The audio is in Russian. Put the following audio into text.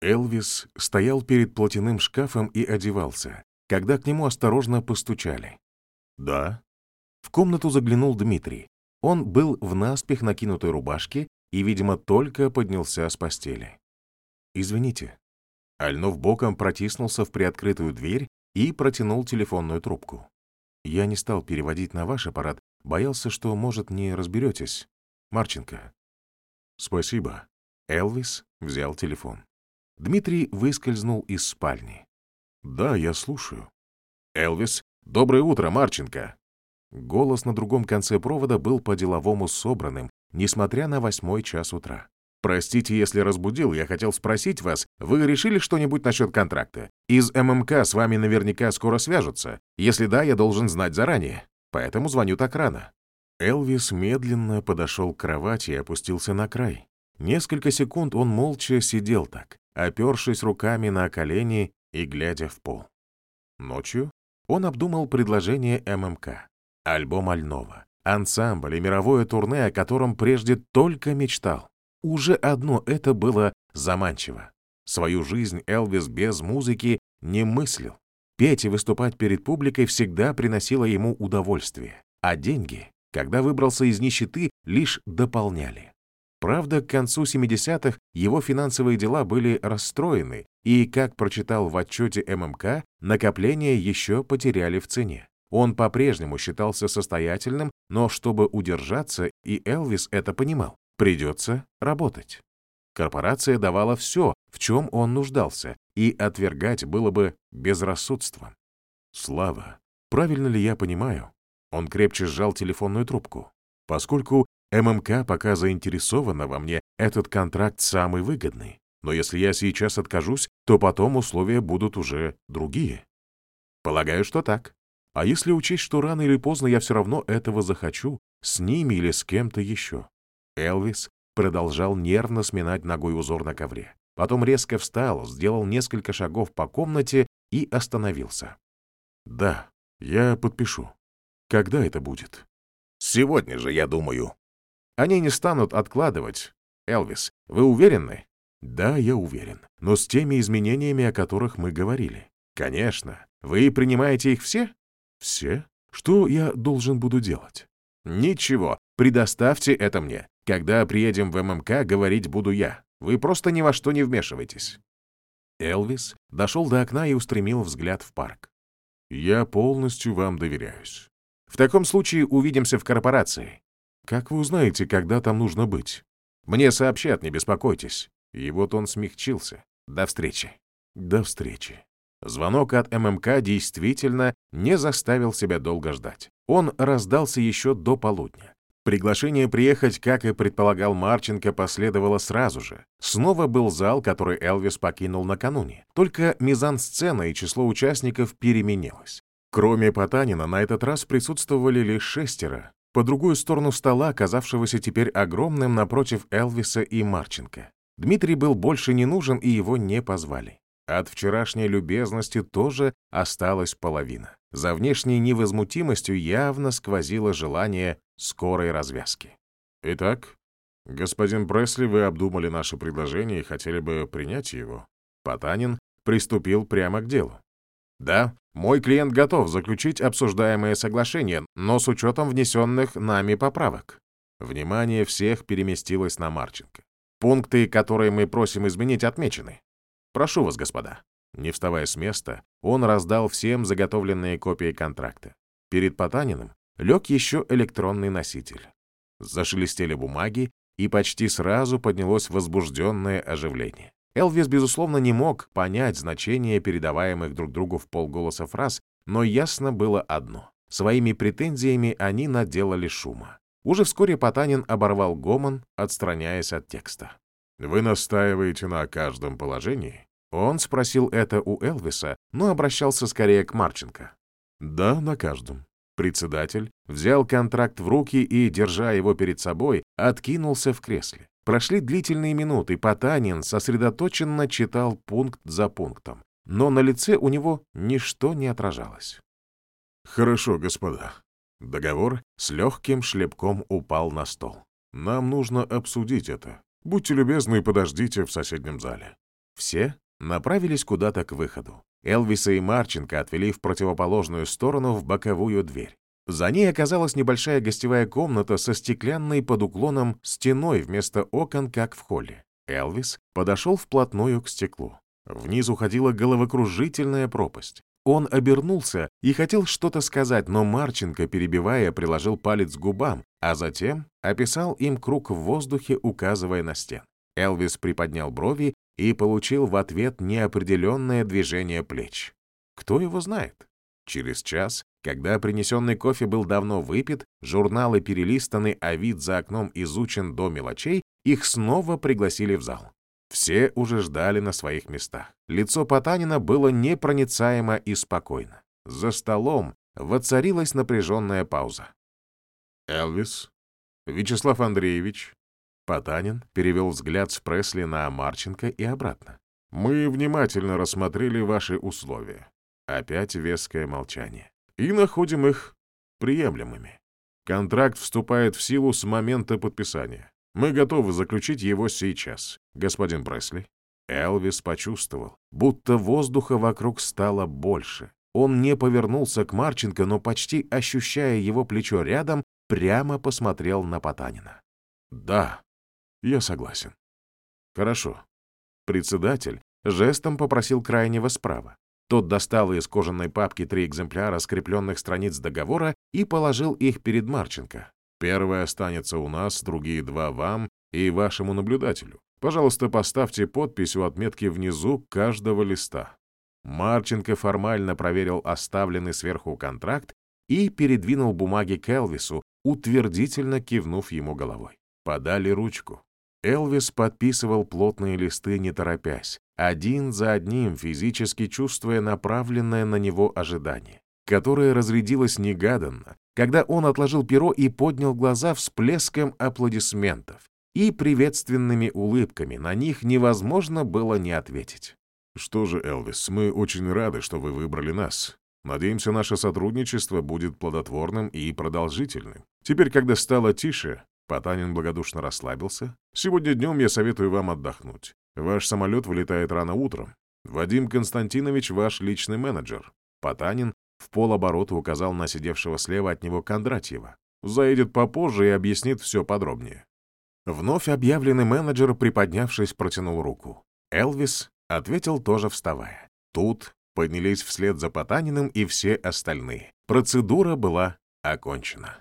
Элвис стоял перед платяным шкафом и одевался, когда к нему осторожно постучали. «Да». В комнату заглянул Дмитрий. Он был в наспех накинутой рубашке и, видимо, только поднялся с постели. «Извините». Альнов боком протиснулся в приоткрытую дверь и протянул телефонную трубку. «Я не стал переводить на ваш аппарат, боялся, что, может, не разберетесь. Марченко». «Спасибо». Элвис взял телефон. Дмитрий выскользнул из спальни. «Да, я слушаю». «Элвис, доброе утро, Марченко!» Голос на другом конце провода был по-деловому собранным, несмотря на восьмой час утра. «Простите, если разбудил, я хотел спросить вас, вы решили что-нибудь насчет контракта? Из ММК с вами наверняка скоро свяжутся. Если да, я должен знать заранее. Поэтому звоню так рано». Элвис медленно подошел к кровати и опустился на край. Несколько секунд он молча сидел так, опершись руками на колени и глядя в пол. Ночью он обдумал предложение ММК, альбом Альнова, ансамбль и мировое турне, о котором прежде только мечтал. Уже одно это было заманчиво. Свою жизнь Элвис без музыки не мыслил. Петь и выступать перед публикой всегда приносило ему удовольствие, а деньги, когда выбрался из нищеты, лишь дополняли. Правда, к концу 70-х его финансовые дела были расстроены, и, как прочитал в отчете ММК, накопления еще потеряли в цене. Он по-прежнему считался состоятельным, но чтобы удержаться, и Элвис это понимал, придется работать. Корпорация давала все, в чем он нуждался, и отвергать было бы безрассудством. Слава, правильно ли я понимаю? Он крепче сжал телефонную трубку. Поскольку ММК пока заинтересована во мне, этот контракт самый выгодный. Но если я сейчас откажусь, то потом условия будут уже другие. Полагаю, что так. А если учесть, что рано или поздно я все равно этого захочу, с ними или с кем-то еще? Элвис продолжал нервно сминать ногой узор на ковре. Потом резко встал, сделал несколько шагов по комнате и остановился. «Да, я подпишу. Когда это будет?» «Сегодня же, я думаю», они не станут откладывать. Элвис, вы уверены? Да, я уверен. Но с теми изменениями, о которых мы говорили. Конечно. Вы принимаете их все? Все? Что я должен буду делать? Ничего. Предоставьте это мне. Когда приедем в ММК, говорить буду я. Вы просто ни во что не вмешивайтесь. Элвис дошел до окна и устремил взгляд в парк. «Я полностью вам доверяюсь. В таком случае увидимся в корпорации. Как вы узнаете, когда там нужно быть? Мне сообщат, не беспокойтесь. И вот он смягчился. До встречи. До встречи. Звонок от ММК действительно не заставил себя долго ждать. Он раздался еще до полудня. Приглашение приехать, как и предполагал Марченко, последовало сразу же. Снова был зал, который Элвис покинул накануне. Только мизансцена и число участников переменилось. Кроме Потанина, на этот раз присутствовали лишь шестеро, по другую сторону стола, оказавшегося теперь огромным напротив Элвиса и Марченко. Дмитрий был больше не нужен, и его не позвали. От вчерашней любезности тоже осталась половина. За внешней невозмутимостью явно сквозило желание скорой развязки. «Итак, господин Пресли, вы обдумали наше предложение и хотели бы принять его?» Потанин приступил прямо к делу. «Да, мой клиент готов заключить обсуждаемое соглашение, но с учетом внесенных нами поправок. Внимание всех переместилось на Марченко. Пункты, которые мы просим изменить, отмечены. Прошу вас, господа. Не вставая с места, он раздал всем заготовленные копии контракта. Перед Потаниным лег еще электронный носитель. Зашелестели бумаги, и почти сразу поднялось возбужденное оживление. Элвис, безусловно, не мог понять значение передаваемых друг другу в полголоса фраз, но ясно было одно. Своими претензиями они наделали шума. Уже вскоре Потанин оборвал гомон, отстраняясь от текста. «Вы настаиваете на каждом положении?» Он спросил это у Элвиса, но обращался скорее к Марченко. «Да, на каждом». Председатель взял контракт в руки и, держа его перед собой, откинулся в кресле. Прошли длительные минуты, Потанин сосредоточенно читал пункт за пунктом, но на лице у него ничто не отражалось. «Хорошо, господа». Договор с легким шлепком упал на стол. «Нам нужно обсудить это. Будьте любезны и подождите в соседнем зале». Все направились куда-то к выходу. Элвиса и Марченко отвели в противоположную сторону в боковую дверь. За ней оказалась небольшая гостевая комната со стеклянной под уклоном стеной вместо окон, как в холле. Элвис подошел вплотную к стеклу. Вниз уходила головокружительная пропасть. Он обернулся и хотел что-то сказать, но Марченко, перебивая, приложил палец к губам, а затем описал им круг в воздухе, указывая на стен. Элвис приподнял брови и получил в ответ неопределенное движение плеч. Кто его знает? Через час, когда принесенный кофе был давно выпит, журналы перелистаны, а вид за окном изучен до мелочей, их снова пригласили в зал. Все уже ждали на своих местах. Лицо Потанина было непроницаемо и спокойно. За столом воцарилась напряженная пауза. «Элвис? Вячеслав Андреевич?» Потанин перевел взгляд с Пресли на Марченко и обратно. «Мы внимательно рассмотрели ваши условия. Опять веское молчание. И находим их приемлемыми. Контракт вступает в силу с момента подписания. Мы готовы заключить его сейчас, господин Пресли. Элвис почувствовал, будто воздуха вокруг стало больше. Он не повернулся к Марченко, но почти ощущая его плечо рядом, прямо посмотрел на Потанина. «Да, я согласен». «Хорошо». Председатель жестом попросил крайнего справа. Тот достал из кожаной папки три экземпляра скрепленных страниц договора и положил их перед Марченко. Первый останется у нас, другие два вам и вашему наблюдателю. Пожалуйста, поставьте подпись у отметки внизу каждого листа. Марченко формально проверил оставленный сверху контракт и передвинул бумаги к Элвису, утвердительно кивнув ему головой. Подали ручку. Элвис подписывал плотные листы, не торопясь, один за одним, физически чувствуя направленное на него ожидание, которое разрядилось негаданно, когда он отложил перо и поднял глаза всплеском аплодисментов и приветственными улыбками, на них невозможно было не ответить. «Что же, Элвис, мы очень рады, что вы выбрали нас. Надеемся, наше сотрудничество будет плодотворным и продолжительным. Теперь, когда стало тише, Потанин благодушно расслабился. «Сегодня днем я советую вам отдохнуть. Ваш самолет вылетает рано утром. Вадим Константинович ваш личный менеджер». Потанин в полоборота указал на сидевшего слева от него Кондратьева. «Заедет попозже и объяснит все подробнее». Вновь объявленный менеджер, приподнявшись, протянул руку. Элвис ответил тоже вставая. Тут поднялись вслед за Потаниным и все остальные. Процедура была окончена.